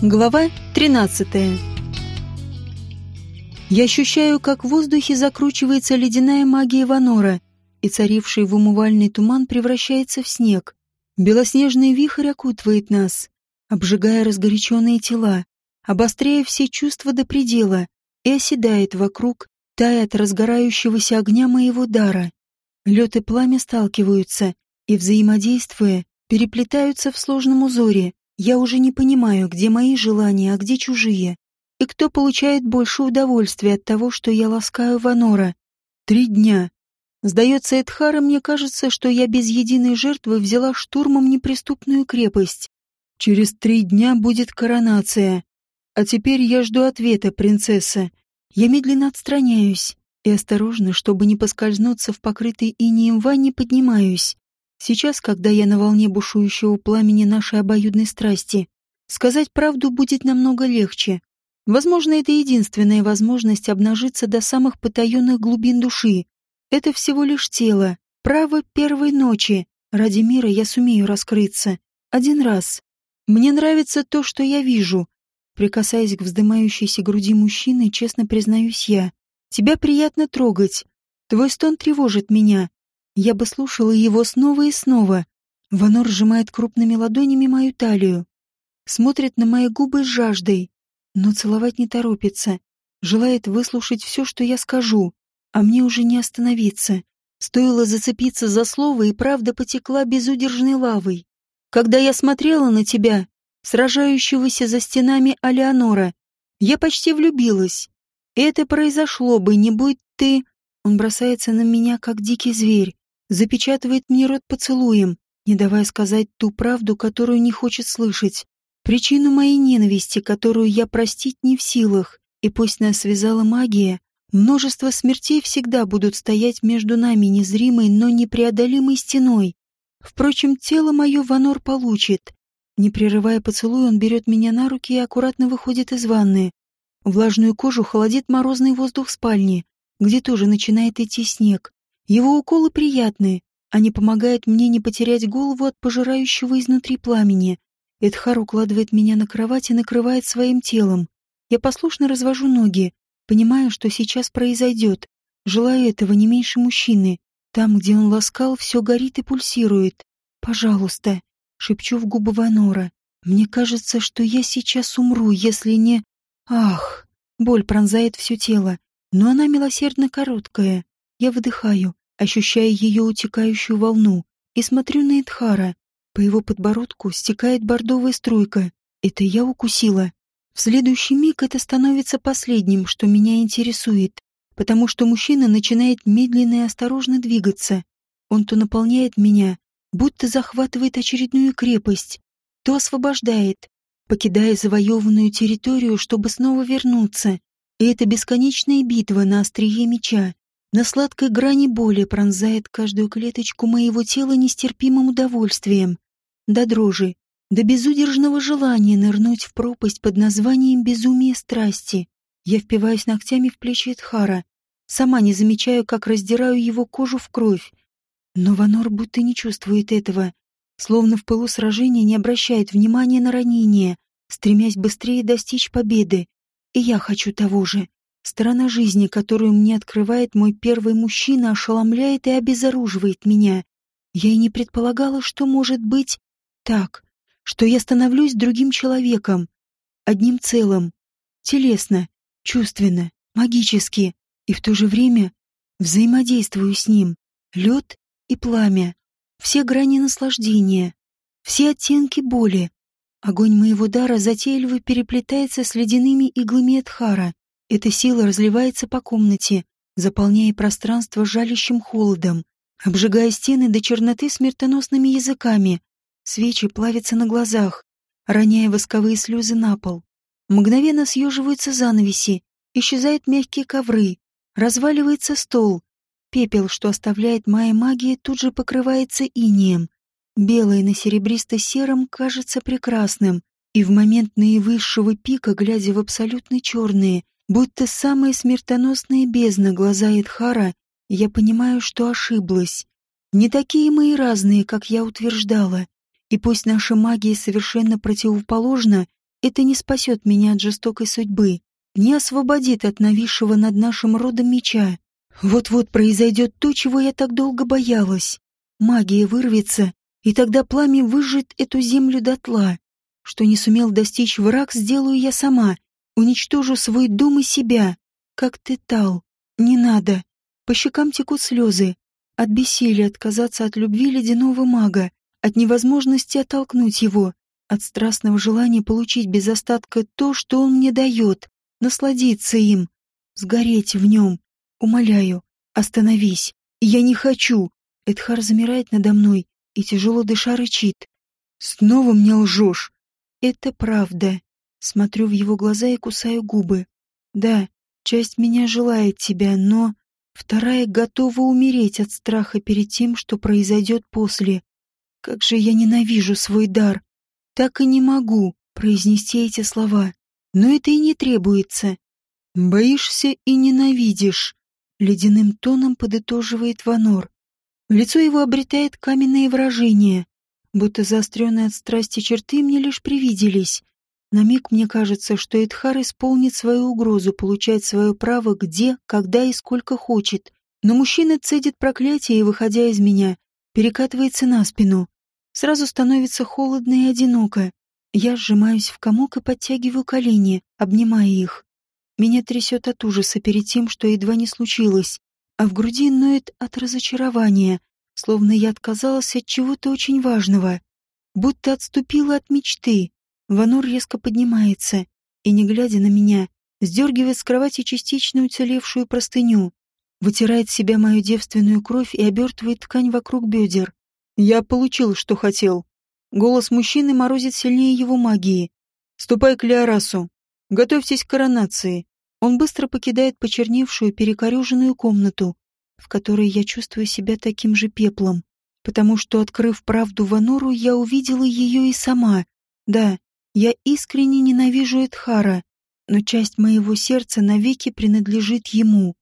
Глава 13 Я ощущаю, как в воздухе закручивается ледяная магия Ванора, и царивший в умывальный туман превращается в снег. Белоснежный вихрь окутывает нас, обжигая разгоряченные тела, обостряя все чувства до предела и оседает вокруг, тая от разгорающегося огня моего дара. Лед и пламя сталкиваются и, взаимодействуя, переплетаются в сложном узоре, я уже не понимаю, где мои желания, а где чужие. И кто получает больше удовольствия от того, что я ласкаю Ванора. Три дня. Сдается Эдхара, мне кажется, что я без единой жертвы взяла штурмом неприступную крепость. Через три дня будет коронация. А теперь я жду ответа, принцесса. Я медленно отстраняюсь и осторожно, чтобы не поскользнуться в покрытой инеем ванне, поднимаюсь. Сейчас, когда я на волне бушующего пламени нашей обоюдной страсти, сказать правду будет намного легче. Возможно, это единственная возможность обнажиться до самых потаенных глубин души. Это всего лишь тело, право первой ночи. Ради мира я сумею раскрыться. Один раз. Мне нравится то, что я вижу. Прикасаясь к вздымающейся груди мужчины, честно признаюсь я. Тебя приятно трогать. Твой стон тревожит меня. Я бы слушала его снова и снова. Ванор сжимает крупными ладонями мою талию. Смотрит на мои губы с жаждой, но целовать не торопится. Желает выслушать все, что я скажу, а мне уже не остановиться. Стоило зацепиться за слово, и правда потекла безудержной лавой. Когда я смотрела на тебя, сражающегося за стенами Алеонора, я почти влюбилась. Это произошло бы, не будь ты... Он бросается на меня, как дикий зверь запечатывает мне рот поцелуем, не давая сказать ту правду, которую не хочет слышать. Причину моей ненависти, которую я простить не в силах, и пусть нас связала магия, множество смертей всегда будут стоять между нами незримой, но непреодолимой стеной. Впрочем, тело мое Ванор получит. Не прерывая поцелуй, он берет меня на руки и аккуратно выходит из ванны. Влажную кожу холодит морозный воздух спальни, где тоже начинает идти снег. Его уколы приятные, они помогают мне не потерять голову от пожирающего изнутри пламени. Эдхар укладывает меня на кровать и накрывает своим телом. Я послушно развожу ноги, понимая, что сейчас произойдет. Желаю этого не меньше мужчины. Там, где он ласкал, все горит и пульсирует. «Пожалуйста», — шепчу в губы Ванора. «Мне кажется, что я сейчас умру, если не...» Ах! Боль пронзает все тело, но она милосердно короткая. Я выдыхаю, ощущая ее утекающую волну, и смотрю на Эдхара. По его подбородку стекает бордовая струйка. Это я укусила. В следующий миг это становится последним, что меня интересует, потому что мужчина начинает медленно и осторожно двигаться. Он то наполняет меня, будто захватывает очередную крепость, то освобождает, покидая завоеванную территорию, чтобы снова вернуться. И это бесконечная битва на острие меча на сладкой грани боли пронзает каждую клеточку моего тела нестерпимым удовольствием, до дрожи, до безудержного желания нырнуть в пропасть под названием безумие страсти. Я впиваюсь ногтями в плечи Эдхара, сама не замечаю, как раздираю его кожу в кровь. Но Ванор будто не чувствует этого, словно в пылу сражения не обращает внимания на ранение, стремясь быстрее достичь победы. И я хочу того же. Сторона жизни, которую мне открывает мой первый мужчина, ошеломляет и обезоруживает меня. Я и не предполагала, что может быть так, что я становлюсь другим человеком, одним целым, телесно, чувственно, магически, и в то же время взаимодействую с ним. Лед и пламя, все грани наслаждения, все оттенки боли. Огонь моего дара затейливо переплетается с ледяными иглами Эдхара. Эта сила разливается по комнате, заполняя пространство жалящим холодом, обжигая стены до черноты смертоносными языками. Свечи плавятся на глазах, роняя восковые слезы на пол. Мгновенно съеживаются занавеси, исчезают мягкие ковры, разваливается стол. Пепел, что оставляет моя магия, тут же покрывается инеем. Белое на серебристо-сером кажется прекрасным, и в момент наивысшего пика, глядя в абсолютно черные, Будто самая смертоносная бездна глаза Эдхара, я понимаю, что ошиблась. Не такие мы и разные, как я утверждала. И пусть наша магия совершенно противоположна, это не спасет меня от жестокой судьбы, не освободит от нависшего над нашим родом меча. Вот-вот произойдет то, чего я так долго боялась. Магия вырвется, и тогда пламя выжжет эту землю дотла. Что не сумел достичь враг, сделаю я сама. Уничтожу свой дом и себя. Как ты тал. Не надо. По щекам текут слезы. От бессилия отказаться от любви ледяного мага, от невозможности оттолкнуть его, от страстного желания получить без остатка то, что он мне дает, насладиться им, сгореть в нем. Умоляю, остановись. Я не хочу. Эдхар замирает надо мной и тяжело дыша рычит. Снова мне лжешь. Это правда. Смотрю в его глаза и кусаю губы. Да, часть меня желает тебя, но вторая готова умереть от страха перед тем, что произойдет после. Как же я ненавижу свой дар. Так и не могу произнести эти слова. Но это и не требуется. Боишься и ненавидишь. Ледяным тоном подытоживает Ванор. Лицо его обретает каменное выражение, будто заостренные от страсти черты мне лишь привиделись. На миг мне кажется, что Эдхар исполнит свою угрозу, получает свое право где, когда и сколько хочет. Но мужчина цедит проклятие и, выходя из меня, перекатывается на спину. Сразу становится холодно и одиноко. Я сжимаюсь в комок и подтягиваю колени, обнимая их. Меня трясет от ужаса перед тем, что едва не случилось, а в груди ноет от разочарования, словно я отказалась от чего-то очень важного, будто отступила от мечты. Ванур резко поднимается и, не глядя на меня, сдергивает с кровати частично уцелевшую простыню, вытирает себя мою девственную кровь и обертывает ткань вокруг бедер. Я получил, что хотел. Голос мужчины морозит сильнее его магии. «Ступай к Леорасу. Готовьтесь к коронации». Он быстро покидает почерневшую, перекореженную комнату, в которой я чувствую себя таким же пеплом, потому что, открыв правду Ванору, я увидела ее и сама. Да, я искренне ненавижу Эдхара, но часть моего сердца навеки принадлежит ему.